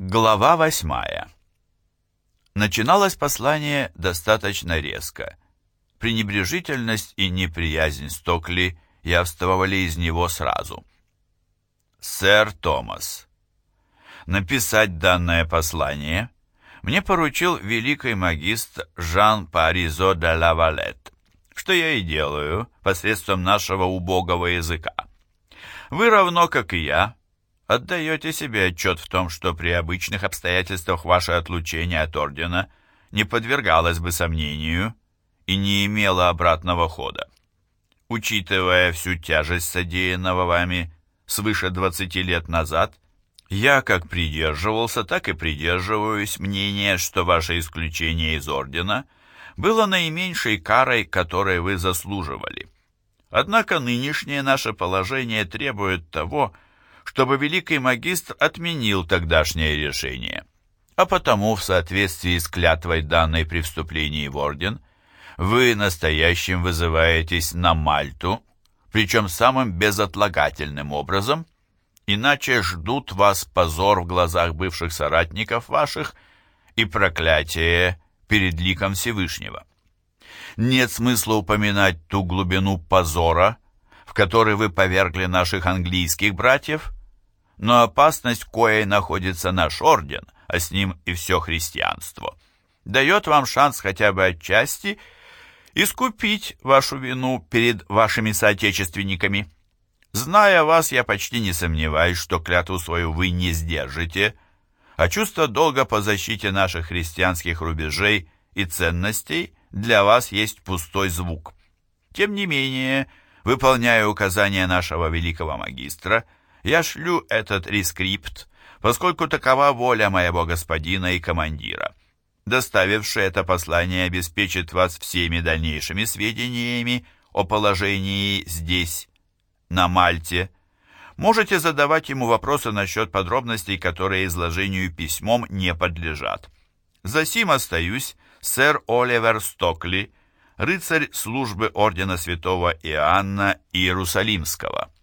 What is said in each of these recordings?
Глава восьмая. Начиналось послание достаточно резко. Пренебрежительность и неприязнь Стокли явствовали из него сразу. «Сэр Томас, написать данное послание мне поручил великий магистр Жан Паризо де Лавалет, что я и делаю посредством нашего убогого языка. Вы равно, как и я, отдаете себе отчет в том, что при обычных обстоятельствах ваше отлучение от ордена не подвергалось бы сомнению и не имело обратного хода. Учитывая всю тяжесть содеянного вами свыше 20 лет назад, я как придерживался, так и придерживаюсь мнения, что ваше исключение из ордена было наименьшей карой, которой вы заслуживали. Однако нынешнее наше положение требует того, чтобы великий магистр отменил тогдашнее решение. А потому, в соответствии с клятвой данной при вступлении в орден, вы настоящим вызываетесь на Мальту, причем самым безотлагательным образом, иначе ждут вас позор в глазах бывших соратников ваших и проклятие перед ликом Всевышнего. Нет смысла упоминать ту глубину позора, в который вы повергли наших английских братьев, но опасность, коей находится наш орден, а с ним и все христианство, дает вам шанс хотя бы отчасти искупить вашу вину перед вашими соотечественниками. Зная вас, я почти не сомневаюсь, что клятву свою вы не сдержите, а чувство долга по защите наших христианских рубежей и ценностей для вас есть пустой звук. Тем не менее, выполняя указания нашего великого магистра, я шлю этот рескрипт, поскольку такова воля моего господина и командира. Доставивший это послание обеспечит вас всеми дальнейшими сведениями о положении здесь, на Мальте. Можете задавать ему вопросы насчет подробностей, которые изложению письмом не подлежат. Засим остаюсь, сэр Оливер Стокли, рыцарь службы Ордена Святого Иоанна Иерусалимского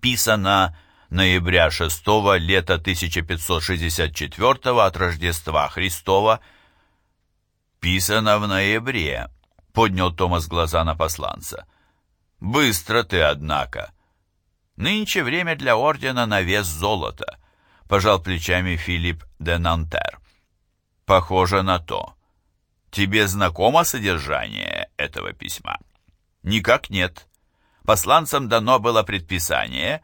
писано ноября 6 лета 1564 от Рождества Христова. «Писано в ноябре», — поднял Томас глаза на посланца. «Быстро ты, однако». «Нынче время для ордена на вес золота», — пожал плечами Филипп де Нантер. «Похоже на то. Тебе знакомо содержание этого письма?» «Никак нет посланцам дано было предписание,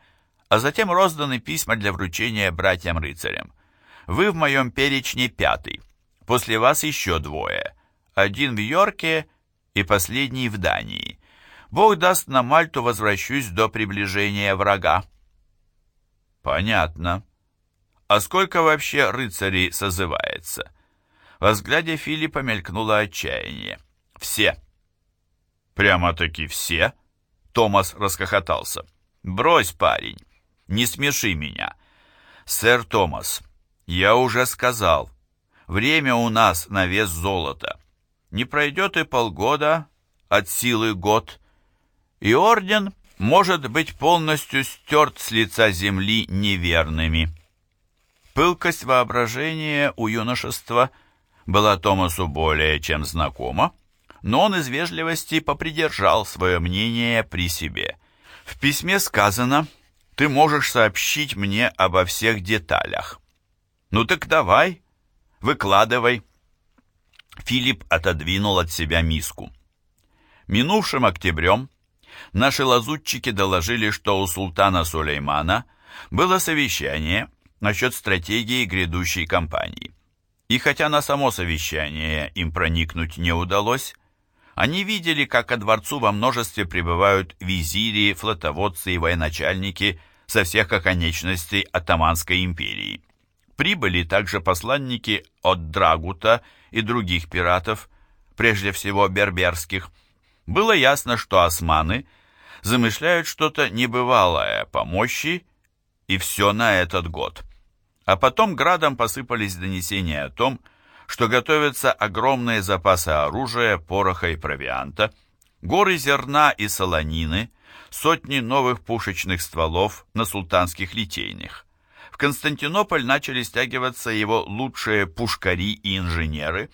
а затем розданы письма для вручения братьям-рыцарям. Вы в моем перечне пятый. После вас еще двое. Один в Йорке и последний в Дании. Бог даст, на Мальту возвращусь до приближения врага. Понятно. А сколько вообще рыцарей созывается? Во взгляде Филиппа мелькнуло отчаяние. Все. Прямо-таки все? Томас расхохотался. «Брось, парень, не смеши меня. Сэр Томас, я уже сказал, время у нас на вес золота. Не пройдет и полгода, от силы год, и орден может быть полностью стерт с лица земли неверными». Пылкость воображения у юношества была Томасу более чем знакома, но он из вежливости попридержал свое мнение при себе. В письме сказано «Ты можешь сообщить мне обо всех деталях». «Ну так давай, выкладывай». Филипп отодвинул от себя миску. Минувшим октябрем наши лазутчики доложили, что у султана Сулеймана было совещание насчет стратегии грядущей кампании. И хотя на само совещание им проникнуть не удалось, они видели, как ко дворцу во множестве прибывают визири, флотоводцы и военачальники со всех оконечностей Атаманской империи. Прибыли также посланники от Драгута и других пиратов, прежде всего берберских. Было ясно, что османы замышляют что-то небывалое по мощи, и все на этот год. А потом градом посыпались донесения о том, что готовятся огромные запасы оружия, пороха и провианта, горы зерна и солонины, сотни новых пушечных стволов на султанских литейных. в Константинополь начали стягиваться его лучшие пушкари и инженеры,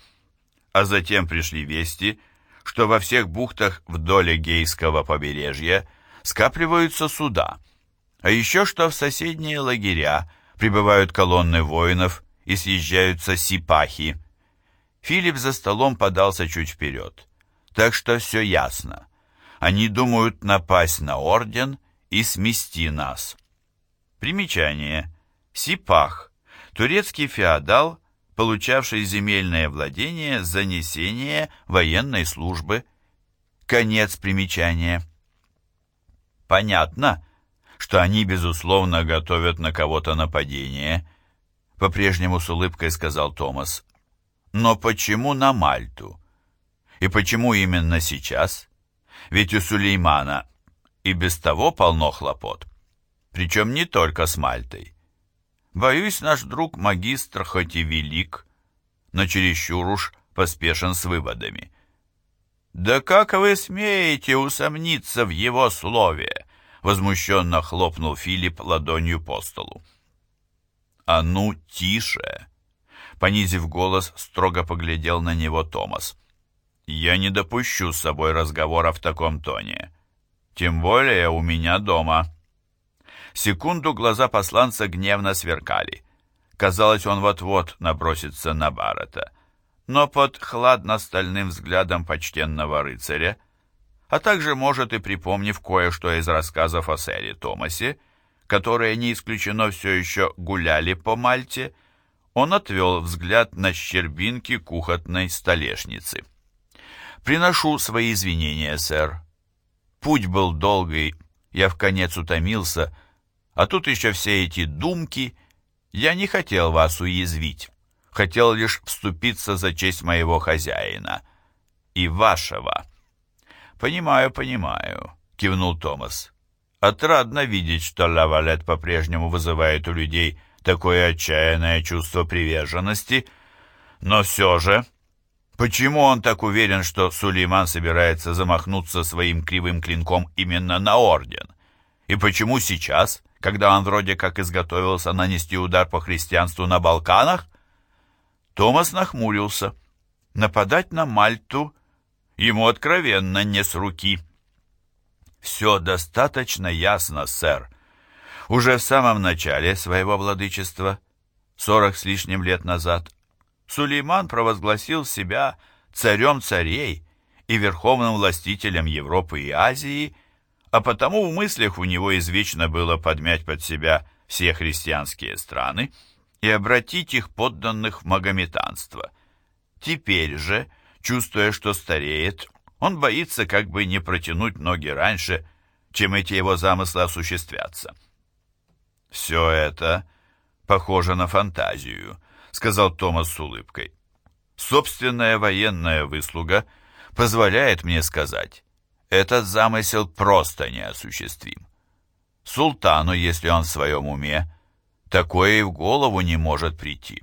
а затем пришли вести, что во всех бухтах вдоль Эгейского побережья скапливаются суда, а еще что в соседние лагеря прибывают колонны воинов и съезжаются сипахи. Филипп за столом подался чуть вперед, так что все ясно. Они думают напасть на орден и смести нас. Примечание. Сипах. Турецкий феодал, получавший земельное владение за несение военной службы. Конец примечания. Понятно, что они, безусловно, готовят на кого-то нападение, по-прежнему с улыбкой сказал Томас. Но почему на Мальту? И почему именно сейчас? Ведь у Сулеймана и без того полно хлопот. Причем не только с Мальтой. Боюсь, наш друг магистр хоть и велик, но чересчур уж поспешен с выводами. «Да как вы смеете усомниться в его слове?» Возмущенно хлопнул Филипп ладонью по столу. «А ну, тише!» Понизив голос, строго поглядел на него Томас. «Я не допущу с собой разговора в таком тоне. Тем более у меня дома». Секунду глаза посланца гневно сверкали. Казалось, он вот-вот набросится на Баррета. Но под хладно-стальным взглядом почтенного рыцаря, а также, может, и припомнив кое-что из рассказов о сэре Томасе, которые, не исключено, все еще гуляли по Мальте, он отвел взгляд на щербинки кухонной столешницы. «Приношу свои извинения, сэр. Путь был долгий, я в конец утомился, а тут еще все эти думки. Я не хотел вас уязвить, хотел лишь вступиться за честь моего хозяина и вашего». «Понимаю, понимаю», — кивнул Томас. «Отрадно видеть, что Лавалет по-прежнему вызывает у людей такое отчаянное чувство приверженности, но все же...» Почему он так уверен, что Сулейман собирается замахнуться своим кривым клинком именно на орден? И почему сейчас, когда он вроде как изготовился нанести удар по христианству на Балканах? Томас нахмурился. Нападать на Мальту ему откровенно не с руки. «Все достаточно ясно, сэр. Уже в самом начале своего владычества, сорок с лишним лет назад, Сулейман провозгласил себя царем царей и верховным властителем Европы и Азии, а потому в мыслях у него извечно было подмять под себя все христианские страны и обратить их подданных в магометанство. Теперь же, чувствуя, что стареет, он боится как бы не протянуть ноги раньше, чем эти его замыслы осуществятся. Все это похоже на фантазию, — сказал Томас с улыбкой. «Собственная военная выслуга позволяет мне сказать, этот замысел просто неосуществим. Султану, если он в своем уме, такое и в голову не может прийти.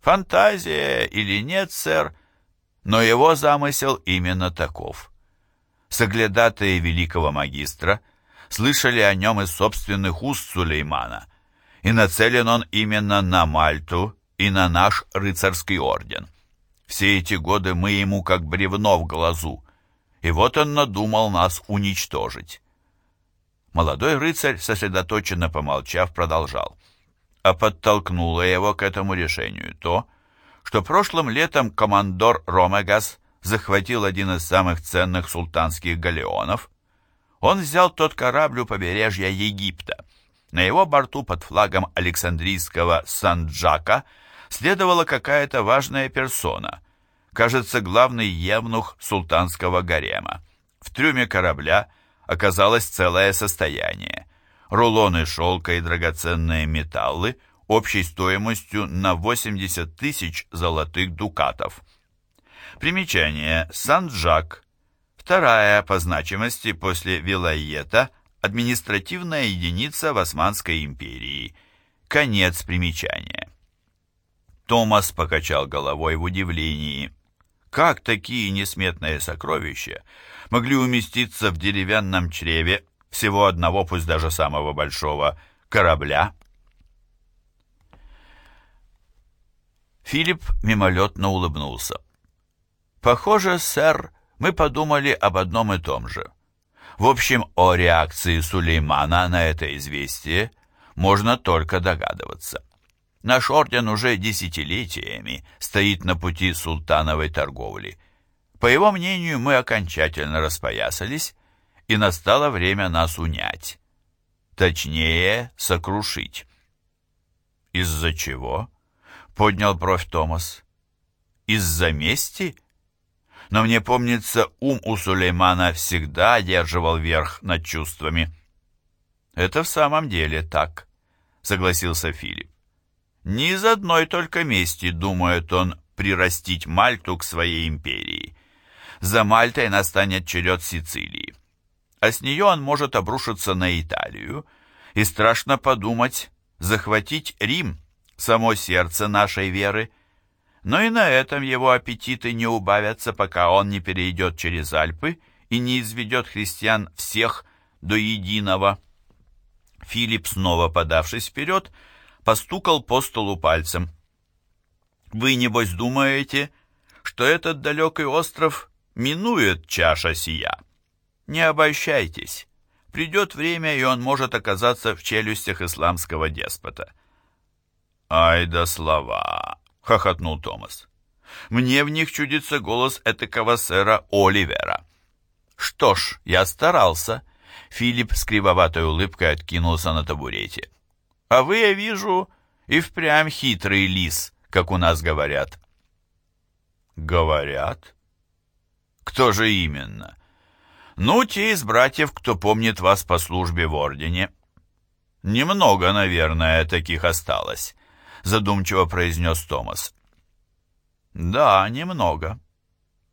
Фантазия или нет, сэр, но его замысел именно таков. Соглядатые великого магистра слышали о нем из собственных уст Сулеймана, и нацелен он именно на Мальту и на наш рыцарский орден. Все эти годы мы ему как бревно в глазу, и вот он надумал нас уничтожить. Молодой рыцарь, сосредоточенно помолчав, продолжал. А подтолкнуло его к этому решению то, что прошлым летом командор Ромегас захватил один из самых ценных султанских галеонов. Он взял тот корабль у побережья Египта — на его борту под флагом Александрийского Санджака следовала какая-то важная персона, кажется, главный евнух султанского гарема. В трюме корабля оказалось целое состояние. Рулоны шелка и драгоценные металлы общей стоимостью на 80 тысяч золотых дукатов. Примечание. Санджак. Вторая по значимости после Вилайета – административная единица в Османской империи. Конец примечания. Томас покачал головой в удивлении. Как такие несметные сокровища могли уместиться в деревянном чреве всего одного, пусть даже самого большого, корабля? Филипп мимолетно улыбнулся. «Похоже, сэр, мы подумали об одном и том же. В общем, о реакции Сулеймана на это известие можно только догадываться. Наш орден уже десятилетиями стоит на пути султановой торговли. По его мнению, мы окончательно распоясались, и настало время нас унять. Точнее, сокрушить. «Из-за чего?» — поднял бровь Томас. «Из-за мести?» Но мне помнится, ум у Сулеймана всегда одерживал верх над чувствами. «Это в самом деле так», — согласился Филипп. Не из одной только мести думает он прирастить Мальту к своей империи. За Мальтой настанет черед Сицилии. А с нее он может обрушиться на Италию и, страшно подумать, захватить Рим, само сердце нашей веры. Но и на этом его аппетиты не убавятся, пока он не перейдет через Альпы и не изведет христиан всех до единого. Филипп, снова подавшись вперед, — постукал по столу пальцем. «Вы, небось, думаете, что этот далекий остров минует чаша сия? Не обольщайтесь. Придет время, и он может оказаться в челюстях исламского деспота». «Ай да слова!» — хохотнул Томас. «Мне в них чудится голос этакого сэра Оливера». «Что ж, я старался». Филипп с кривоватой улыбкой откинулся на табурете. А вы, я вижу, и впрямь хитрый лис, как у нас говорят. Говорят? Кто же именно? Ну, те из братьев, кто помнит вас по службе в ордене. Немного, наверное, таких осталось, задумчиво произнес Томас. Да, немного.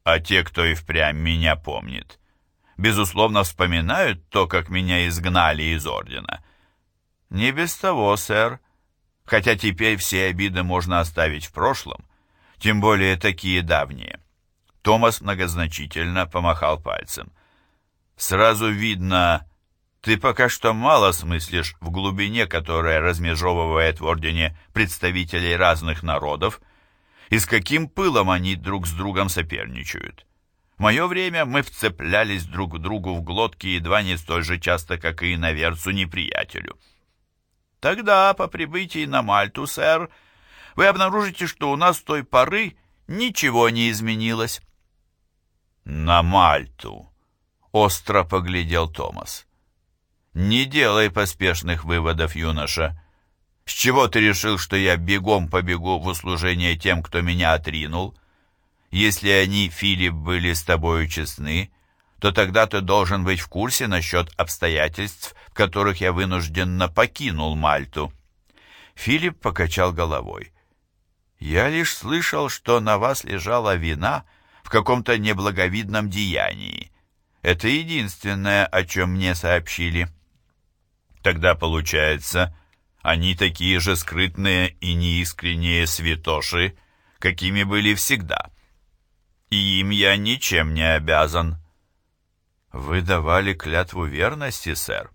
А те, кто и впрямь меня помнит, безусловно, вспоминают то, как меня изгнали из ордена. «Не без того, сэр. Хотя теперь все обиды можно оставить в прошлом, тем более такие давние». Томас многозначительно помахал пальцем. «Сразу видно, ты пока что мало смыслишь в глубине, которая размежевывает в Ордене представителей разных народов, и с каким пылом они друг с другом соперничают. В мое время мы вцеплялись друг к другу в глотки едва не столь же часто, как и на верцу неприятелю». Тогда, по прибытии на Мальту, сэр, вы обнаружите, что у нас с той поры ничего не изменилось. На Мальту, остро поглядел Томас. Не делай поспешных выводов, юноша. С чего ты решил, что я бегом побегу в услужение тем, кто меня отринул? Если они, Филипп, были с тобою честны, то тогда ты должен быть в курсе насчет обстоятельств, в которых я вынужденно покинул Мальту». Филипп покачал головой. «Я лишь слышал, что на вас лежала вина в каком-то неблаговидном деянии. Это единственное, о чем мне сообщили». «Тогда, получается, они такие же скрытные и неискренние святоши, какими были всегда. И им я ничем не обязан». «Вы давали клятву верности, сэр,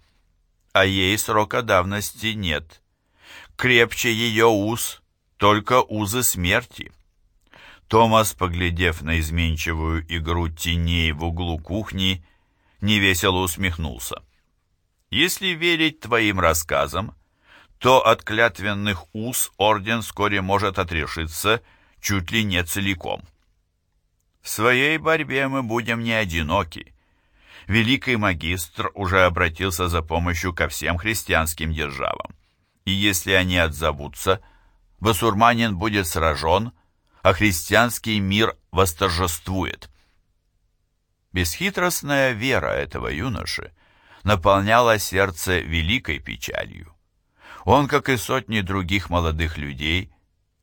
а ей срока давности нет. Крепче ее уз, только узы смерти». Томас, поглядев на изменчивую игру теней в углу кухни, невесело усмехнулся. «Если верить твоим рассказам, то от клятвенных уз орден вскоре может отрешиться чуть ли не целиком. В своей борьбе мы будем не одиноки великий магистр уже обратился за помощью ко всем христианским державам. И если они отзовутся, басурманин будет сражен, а христианский мир восторжествует. Бесхитростная вера этого юноши наполняла сердце великой печалью. Он, как и сотни других молодых людей,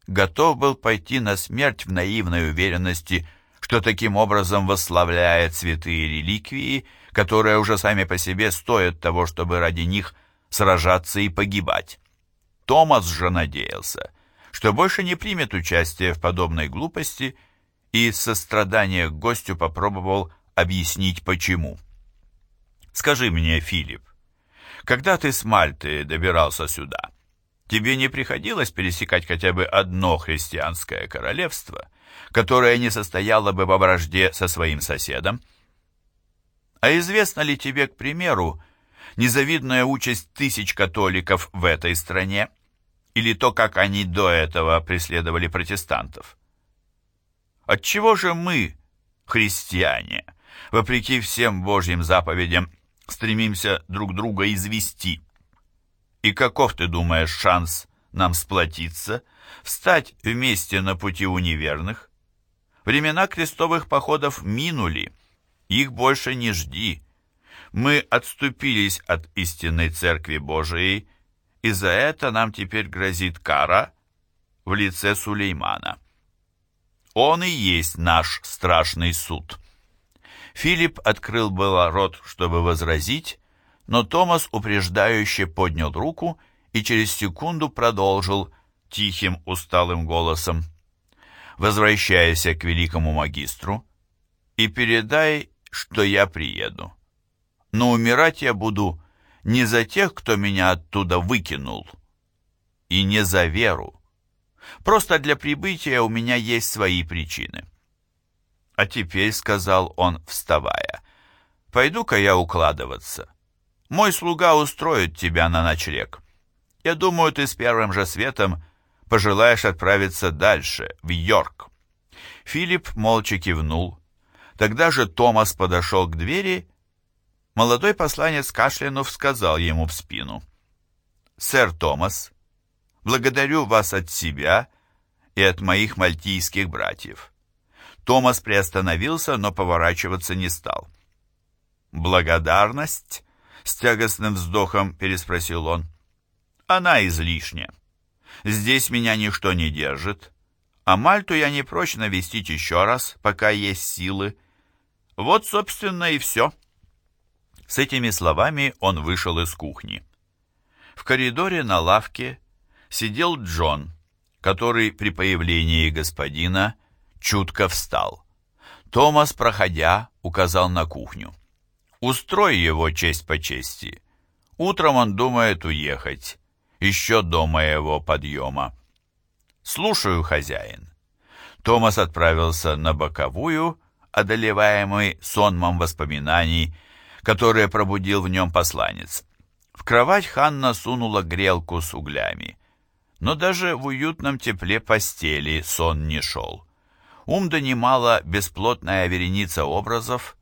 готов был пойти на смерть в наивной уверенности, что таким образом восславляет святые реликвии, которые уже сами по себе стоят того, чтобы ради них сражаться и погибать. Томас же надеялся, что больше не примет участие в подобной глупости и из сострадания к гостю попробовал объяснить почему. «Скажи мне, Филипп, когда ты с Мальты добирался сюда, Тебе не приходилось пересекать хотя бы одно христианское королевство, которое не состояло бы во вражде со своим соседом? А известно ли тебе, к примеру, незавидная участь тысяч католиков в этой стране? Или то, как они до этого преследовали протестантов? Отчего же мы, христиане, вопреки всем Божьим заповедям, стремимся друг друга извести? И каков, ты думаешь, шанс нам сплотиться, встать вместе на пути у неверных? Времена крестовых походов минули, их больше не жди. Мы отступились от истинной Церкви Божией, и за это нам теперь грозит кара в лице Сулеймана. Он и есть наш страшный суд. Филипп открыл было рот, чтобы возразить, но Томас упреждающе поднял руку и через секунду продолжил тихим усталым голосом. «Возвращайся к великому магистру и передай, что я приеду. Но умирать я буду не за тех, кто меня оттуда выкинул, и не за веру. Просто для прибытия у меня есть свои причины. А теперь, — сказал он, вставая, — пойду-ка я укладываться. Мой слуга устроит тебя на ночлег. Я думаю, ты с первым же светом пожелаешь отправиться дальше, в Йорк. Филипп молча кивнул. Тогда же Томас подошел к двери. Молодой посланец кашлянув сказал ему в спину. «Сэр Томас, Благодарю вас от себя и от моих мальтийских братьев». Томас приостановился, но поворачиваться не стал. «Благодарность?» — с тягостным вздохом переспросил он. «Она излишня. Здесь меня ничто не держит, а Мальту я не прочь навестить еще раз, пока есть силы. Вот, собственно, и все». С этими словами он вышел из кухни. В коридоре на лавке сидел Джон, который при появлении господина чутко встал. Томас, проходя, указал на кухню. «Устрой его честь по чести. Утром он думает уехать, еще до моего подъема». «Слушаю, хозяин». Томас отправился на боковую, одолеваемый сонмом воспоминаний, которые пробудил в нем посланец. В кровать Ханна сунула грелку с углями но даже в уютном тепле постели сон не шел. Ум донимала бесплотная вереница образов,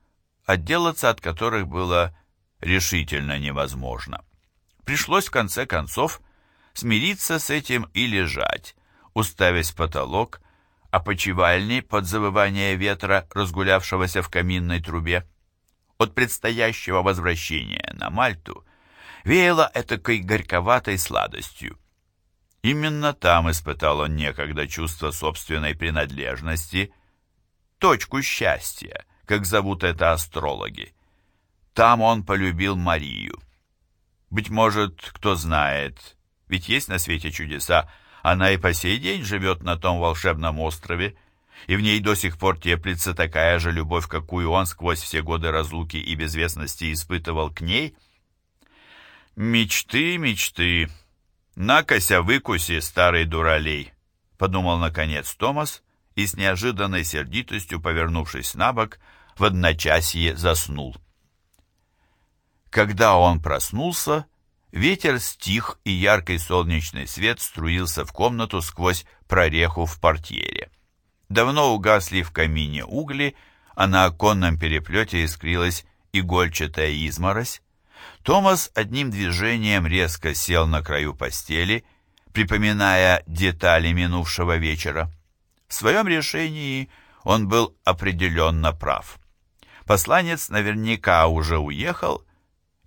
отделаться от которых было решительно невозможно. Пришлось в конце концов смириться с этим и лежать, уставясь в потолок, а почивальни под завывание ветра, разгулявшегося в каминной трубе. От предстоящего возвращения на Мальту веяло этакой горьковатой сладостью. Именно там испытал он некогда чувство собственной принадлежности, точку счастья, как зовут это астрологи. Там он полюбил Марию. Быть может, кто знает, ведь есть на свете чудеса, она и по сей день живет на том волшебном острове, и в ней до сих пор теплится такая же любовь, какую он сквозь все годы разлуки и безвестности испытывал к ней. Мечты, мечты. «Накося выкуси, старый дуралей», — подумал наконец Томас и с неожиданной сердитостью, повернувшись на бок, в одночасье заснул. Когда он проснулся, ветер стих, и яркий солнечный свет струился в комнату сквозь прореху в портьере. Давно угасли в камине угли, а на оконном переплете искрилась игольчатая изморозь. Томас одним движением резко сел на краю постели, припоминая детали минувшего вечера. В своем решении он был определенно прав. Посланец наверняка уже уехал,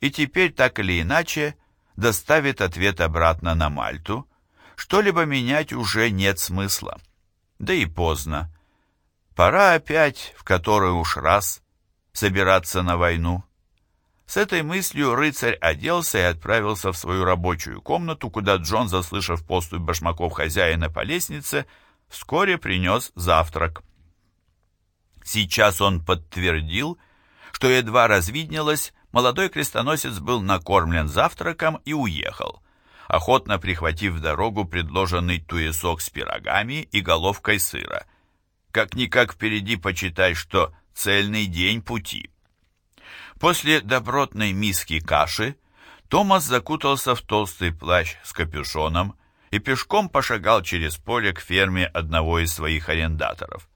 и теперь так или иначе доставит ответ обратно на Мальту. Что-либо менять уже нет смысла. Да и поздно. Пора опять, в который уж раз, собираться на войну. С этой мыслью рыцарь оделся и отправился в свою рабочую комнату, куда Джон, заслышав поступь башмаков хозяина по лестнице, вскоре принес завтрак. Сейчас он подтвердил, что едва развиднелось, молодой крестоносец был накормлен завтраком и уехал, охотно прихватив в дорогу предложенный туесок с пирогами и головкой сыра. Как-никак впереди почитай, что цельный день пути. После добротной миски каши Томас закутался в толстый плащ с капюшоном и пешком пошагал через поле к ферме одного из своих арендаторов.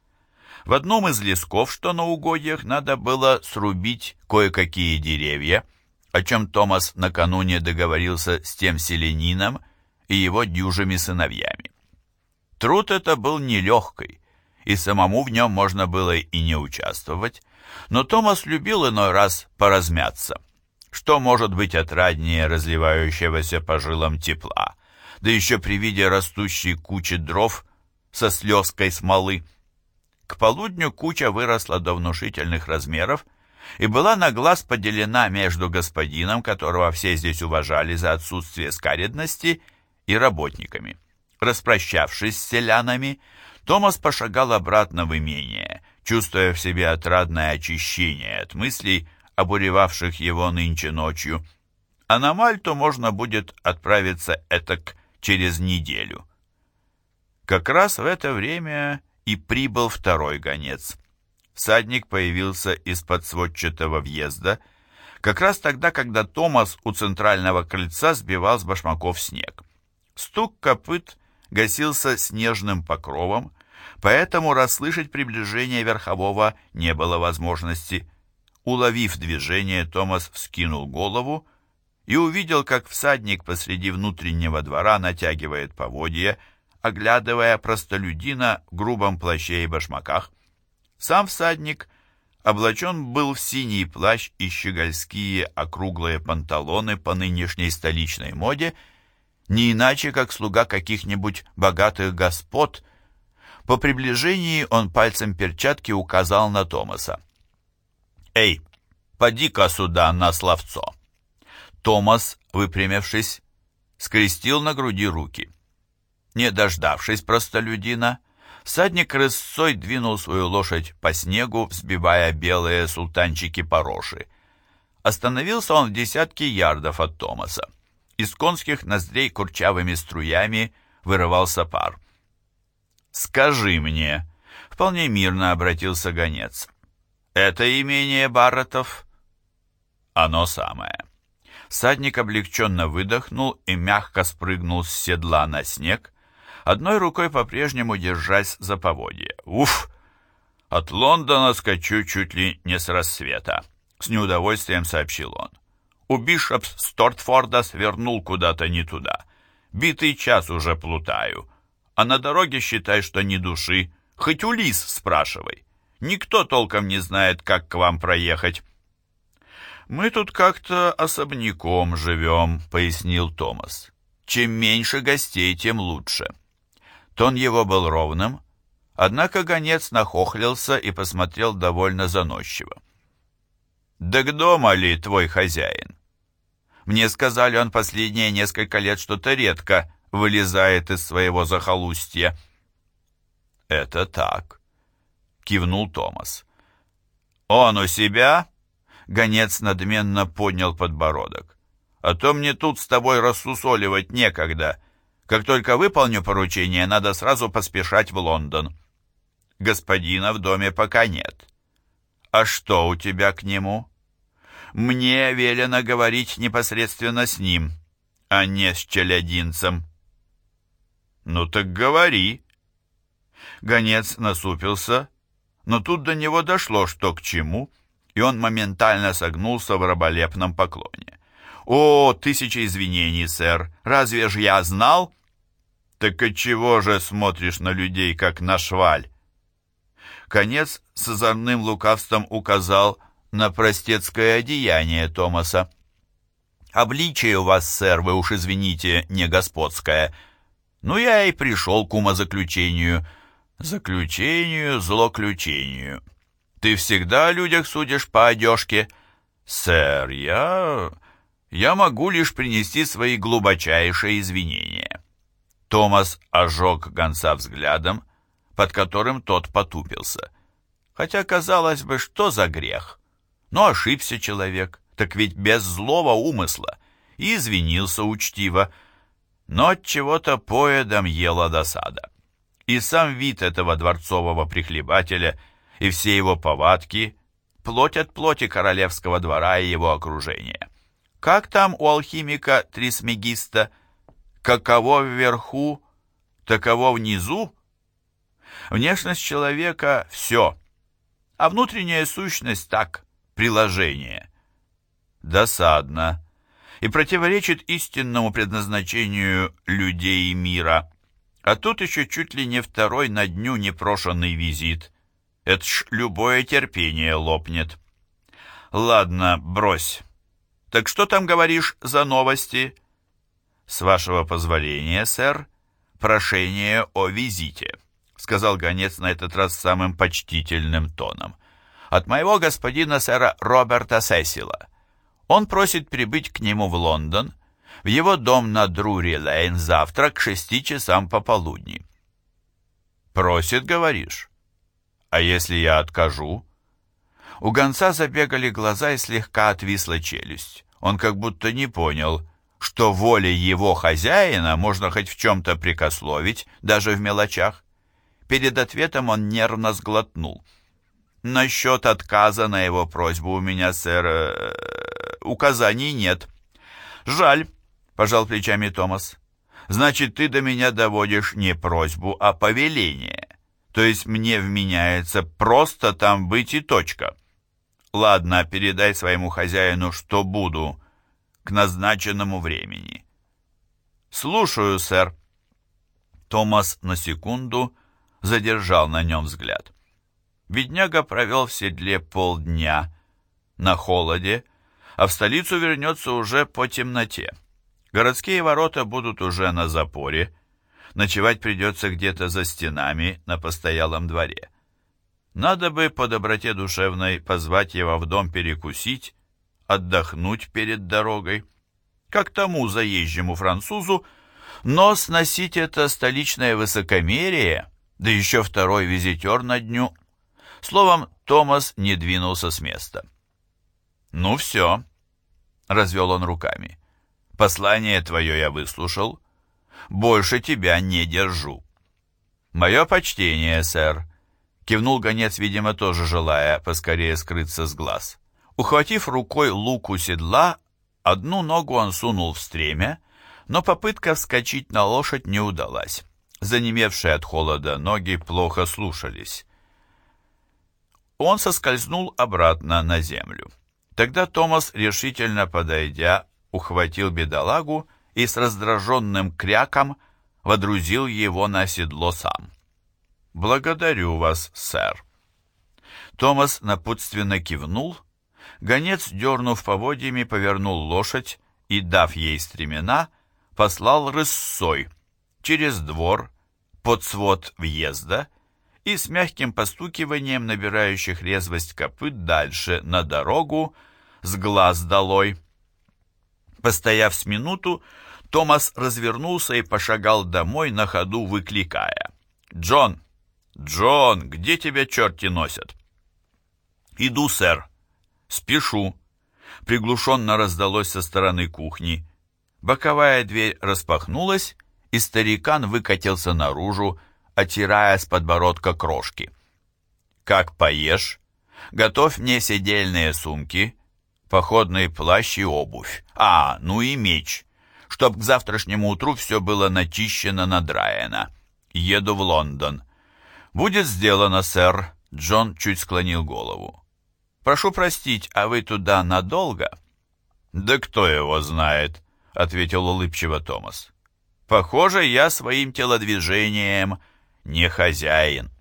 В одном из лесков, что на угодьях, надо было срубить кое-какие деревья, о чем Томас накануне договорился с тем селенином и его дюжими сыновьями. Труд это был нелегкий, и самому в нем можно было и не участвовать, но Томас любил иной раз поразмяться. Что может быть отраднее разливающегося по жилам тепла, да еще при виде растущей кучи дров со слезкой смолы? К полудню куча выросла до внушительных размеров и была на глаз поделена между господином, которого все здесь уважали за отсутствие скаредности, и работниками. Распрощавшись с селянами, Томас пошагал обратно в имение, чувствуя в себе отрадное очищение от мыслей, обуревавших его нынче ночью. А на Мальту можно будет отправиться этак через неделю. Как раз в это время и прибыл второй гонец. Всадник появился из-под сводчатого въезда, как раз тогда, когда Томас у центрального крыльца сбивал с башмаков снег. Стук копыт гасился снежным покровом, поэтому расслышать приближение верхового не было возможности. Уловив движение, Томас вскинул голову и увидел, как всадник посреди внутреннего двора натягивает поводья, оглядывая простолюдина в грубом плаще и башмаках. Сам всадник облачен был в синий плащ и щегольские округлые панталоны по нынешней столичной моде, не иначе, как слуга каких-нибудь богатых господ. По приближении он пальцем перчатки указал на Томаса. «Эй, поди-ка сюда на словцо!» Томас, выпрямившись, скрестил на груди руки. Не дождавшись простолюдина, всадник рысцой двинул свою лошадь по снегу, взбивая белые султанчики пороши. Остановился он в десятке ярдов от Томаса. Из конских ноздрей курчавыми струями вырывался пар. «Скажи мне», — вполне мирно обратился гонец, — «это имение Барретов?» «Оно самое». Садник облегченно выдохнул и мягко спрыгнул с седла на снег, одной рукой по-прежнему держась за поводье. «Уф! От Лондона скачу чуть ли не с рассвета», — с неудовольствием сообщил он. «У Бишопс Стортфорда свернул куда-то не туда. Битый час уже плутаю. А на дороге считай, что ни души. Хоть у лис спрашивай. Никто толком не знает, как к вам проехать». «Мы тут как-то особняком живем», — пояснил Томас. «Чем меньше гостей, тем лучше». Тон его был ровным, однако гонец нахохлился и посмотрел довольно заносчиво. «Да к дома ли твой хозяин?» Мне сказали, он последние несколько лет что-то редко вылезает из своего захолустья. «Это так», — кивнул Томас. «Он у себя?» — гонец надменно поднял подбородок. «А то мне тут с тобой рассусоливать некогда. Как только выполню поручение, надо сразу поспешать в Лондон. Господина в доме пока нет. А что у тебя к нему? Мне велено говорить непосредственно с ним, а не с челядинцем. Ну так говори. Гонец насупился, но тут до него дошло, что к чему, и он моментально согнулся в раболепном поклоне. «О, тысяча извинений, сэр! Разве ж я знал?» «Так отчего же смотришь на людей, как на шваль?» Конец с озорным лукавством указал на простецкое одеяние Томаса. «Обличие у вас, сэр, вы уж извините, не господское. Ну, я и пришел к умозаключению. Заключению, злоключению. Ты всегда о людях судишь по одежке?» «Сэр, я...» я могу лишь принести свои глубочайшие извинения». Томас ожег гонца взглядом, под которым тот потупился. Хотя, казалось бы, что за грех? Но ошибся человек, так ведь без злого умысла, и извинился учтиво. Но от чего-то поедом ела досада. И сам вид этого дворцового прихлебателя и все его повадки плоть от плоти королевского двора и его окружения. Как там у алхимика Трисмегиста? Каково вверху, таково внизу? Внешность человека — все, а внутренняя сущность — так, приложение. Досадно и противоречит истинному предназначению людей мира. А тут еще чуть ли не второй на дню непрошенный визит. Это ж любое терпение лопнет. Ладно, брось. Так что там говоришь за новости? С вашего позволения, сэр, прошение о визите, сказал гонец на этот раз самым почтительным тоном. От моего господина сэра Роберта Сесила. Он просит прибыть к нему в Лондон, в его дом на Друри-Лейн завтра к шести часам пополудни. «Просит, говоришь? А если я откажу?» У гонца забегали глаза и слегка отвисла челюсть. Он как будто не понял, что волей его хозяина можно хоть в чем-то прикословить, даже в мелочах. Перед ответом он нервно сглотнул. «Насчет отказа на его просьбу у меня, сэр, э, указаний нет». «Жаль», — пожал плечами Томас. «Значит, ты до меня доводишь не просьбу, а повеление. То есть мне вменяется просто там быть и точка». «Ладно, передай своему хозяину, что буду к назначенному времени». «Слушаю, сэр». Томас на секунду задержал на нем взгляд. Бедняга провел в седле полдня на холоде, а в столицу вернется уже по темноте. Городские ворота будут уже на запоре, ночевать придется где-то за стенами на постоялом дворе. Надо бы по доброте душевной позвать его в дом перекусить, отдохнуть перед дорогой, как тому заезжему французу, но сносить это столичное высокомерие, да еще второй визитер на дню. Словом, Томас не двинулся с места. «Ну все», — развел он руками. «Послание твое я выслушал. Больше тебя не держу». «Мое почтение, сэр», — кивнул гонец, видимо, тоже желая поскорее скрыться с глаз. Ухватив рукой луку седла, одну ногу он сунул в стремя, но попытка вскочить на лошадь не удалась. Занемевшие от холода ноги плохо слушались. Он соскользнул обратно на землю. Тогда Томас, решительно подойдя, ухватил бедолагу и с раздраженным кряком водрузил его на седло сам. «Благодарю вас, сэр». Томас напутственно кивнул, гонец, дернув поводьями, повернул лошадь и, дав ей стремена, послал рысцой через двор под свод въезда и с мягким постукиванием набирающих резвость копыт дальше на дорогу, с глаз долой. Постояв с минуту, Томас развернулся и пошагал домой на ходу, выкликая. «Джон! Джон! Где тебя черти носят?» «Иду, сэр. Спешу». Приглушенно раздалось со стороны кухни. Боковая дверь распахнулась, и старикан выкатился наружу, отирая с подбородка крошки. «Как поешь? Готовь мне седельные сумки, походный плащ и обувь. А, ну и меч, чтоб к завтрашнему утру все было начищено, надраено. Еду в Лондон». «Будет сделано, сэр», — Джон чуть склонил голову. «Прошу простить, а вы туда надолго?» «Да кто его знает», — ответил улыбчиво Томас. «Похоже, я своим телодвижением не хозяин.